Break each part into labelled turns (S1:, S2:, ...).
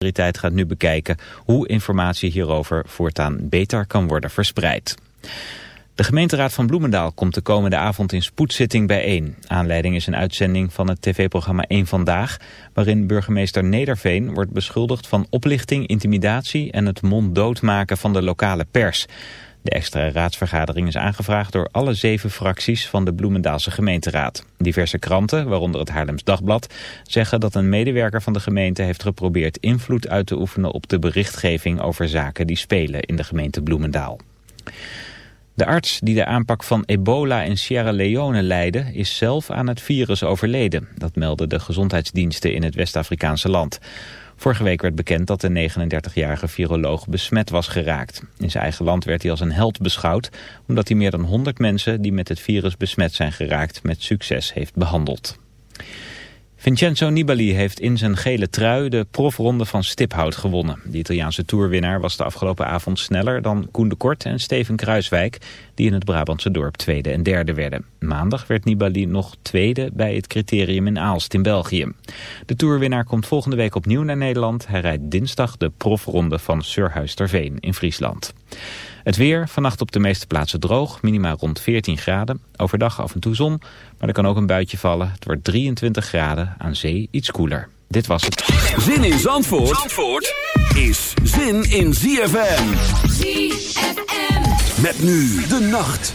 S1: autoriteit gaat nu bekijken hoe informatie hierover voortaan beter kan worden verspreid. De gemeenteraad van Bloemendaal komt de komende avond in spoedzitting bijeen. Aanleiding is een uitzending van het tv-programma 1 Vandaag... waarin burgemeester Nederveen wordt beschuldigd van oplichting, intimidatie... en het monddood maken van de lokale pers. De extra raadsvergadering is aangevraagd door alle zeven fracties van de Bloemendaalse gemeenteraad. Diverse kranten, waaronder het Haarlems Dagblad, zeggen dat een medewerker van de gemeente heeft geprobeerd invloed uit te oefenen op de berichtgeving over zaken die spelen in de gemeente Bloemendaal. De arts die de aanpak van ebola in Sierra Leone leidde is zelf aan het virus overleden. Dat melden de gezondheidsdiensten in het West-Afrikaanse land. Vorige week werd bekend dat de 39-jarige viroloog besmet was geraakt. In zijn eigen land werd hij als een held beschouwd... omdat hij meer dan 100 mensen die met het virus besmet zijn geraakt... met succes heeft behandeld. Vincenzo Nibali heeft in zijn gele trui de profronde van Stiphout gewonnen. De Italiaanse toerwinnaar was de afgelopen avond sneller dan Koen de Kort en Steven Kruiswijk... die in het Brabantse dorp tweede en derde werden. Maandag werd Nibali nog tweede bij het criterium in Aalst in België. De toerwinnaar komt volgende week opnieuw naar Nederland. Hij rijdt dinsdag de profronde van Surhuisterveen in Friesland. Het weer, vannacht op de meeste plaatsen droog, minimaal rond 14 graden. Overdag af en toe zon, maar er kan ook een buitje vallen. Het wordt 23 graden, aan zee iets koeler. Dit was het.
S2: Zin in Zandvoort, Zandvoort is zin in ZFM. ZFM. Met nu de nacht.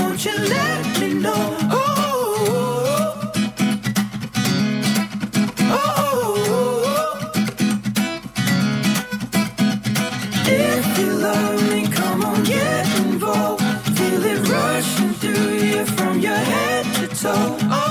S3: won't let me know If you love me, come on, get involved. Feel it rushing through you from your head to toe. Oh,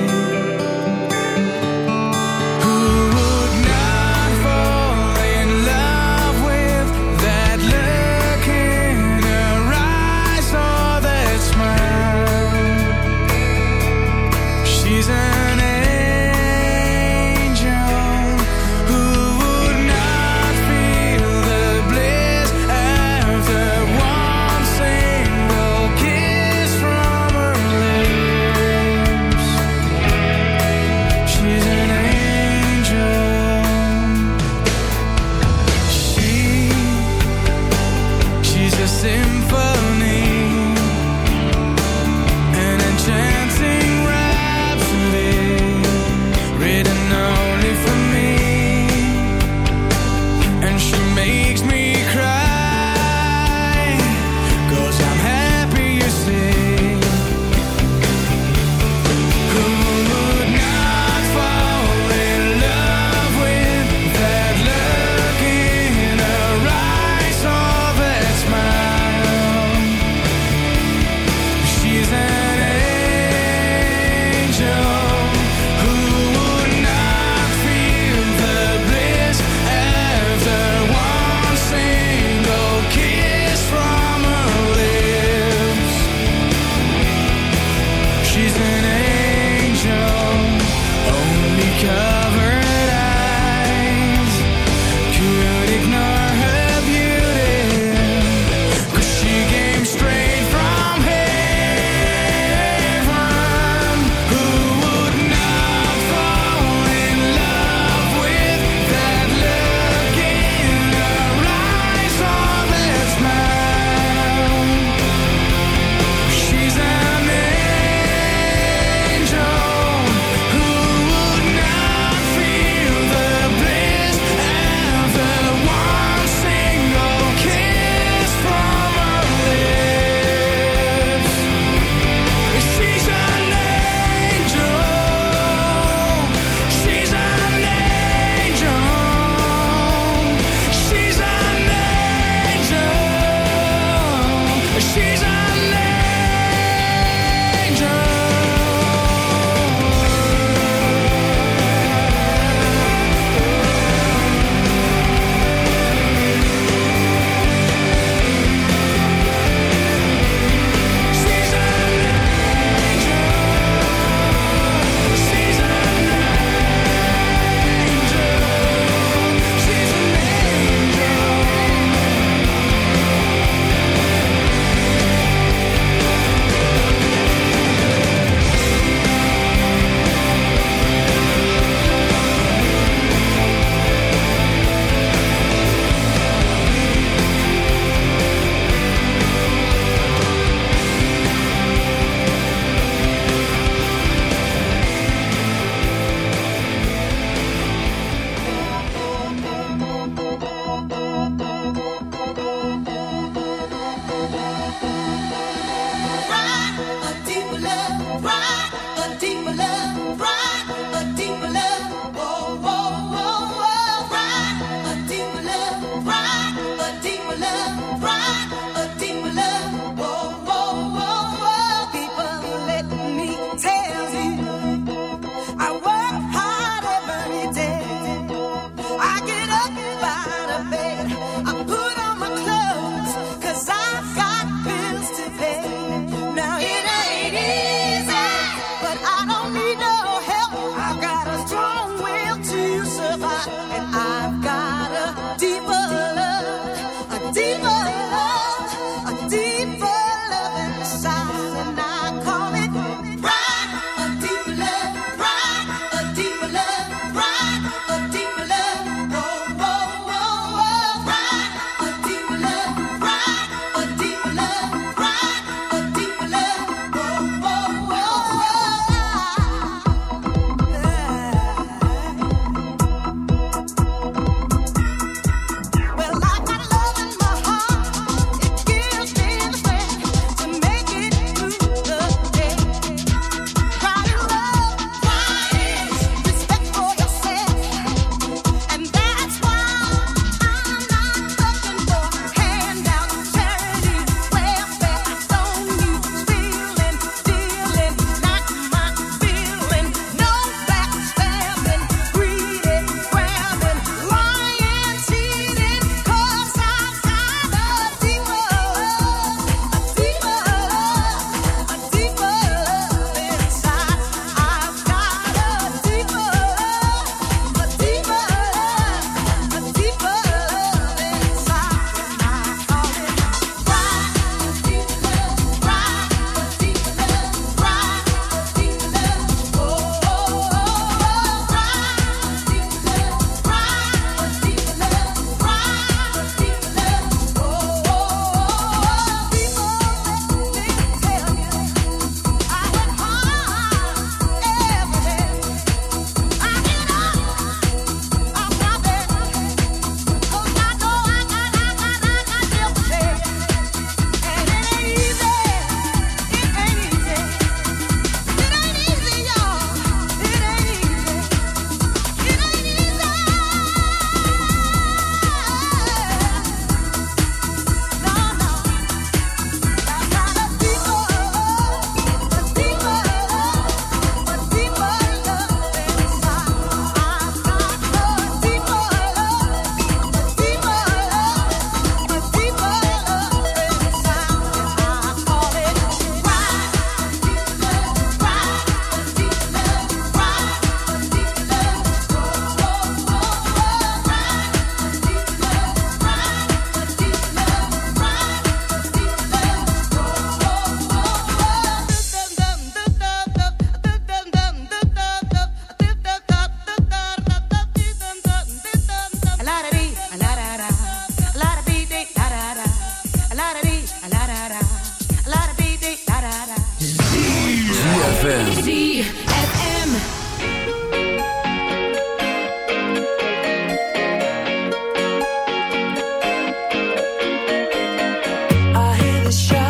S2: the.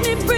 S2: me breathe.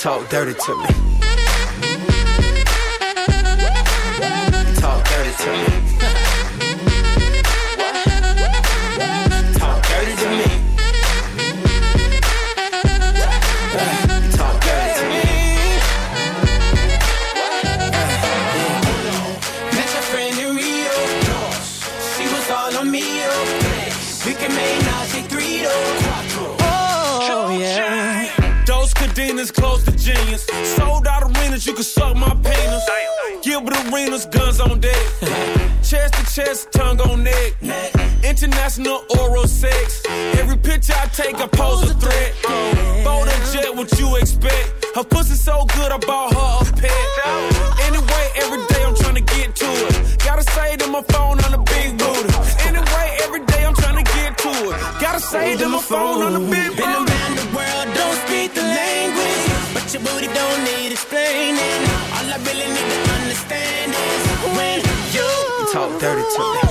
S4: talk dirty to me.
S5: Gilbert guns on deck. chest to chest, tongue on neck. International oral sex. Every picture I take, I pose a threat. Bold and jet, what you expect? Her pussy so good, I bought
S4: dirty to me.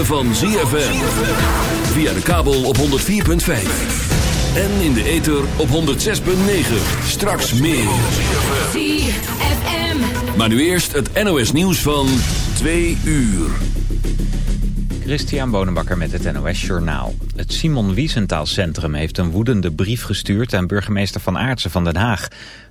S2: Ritme van ZFM. Via de kabel op 104.5. En in de ether op 106.9. Straks meer.
S6: ZFM.
S2: Maar nu eerst het NOS nieuws van 2 uur.
S1: Christian Bonenbakker met het NOS Journaal. Het Simon Wiesenthal Centrum heeft een woedende brief gestuurd aan burgemeester Van Aartsen van Den Haag.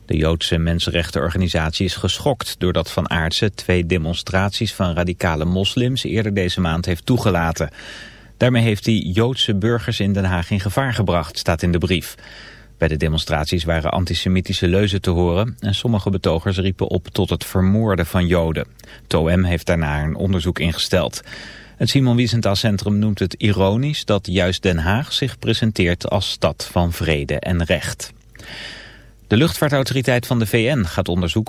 S1: De Joodse mensenrechtenorganisatie is geschokt doordat Van Aartsen twee demonstraties van radicale moslims eerder deze maand heeft toegelaten. Daarmee heeft hij Joodse burgers in Den Haag in gevaar gebracht, staat in de brief. Bij de demonstraties waren antisemitische leuzen te horen en sommige betogers riepen op tot het vermoorden van Joden. TOM heeft daarna een onderzoek ingesteld. Het Simon Wiesenthal Centrum noemt het ironisch dat juist Den Haag zich presenteert als stad van vrede en recht. De luchtvaartautoriteit van de VN gaat onderzoeken